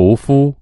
屠夫。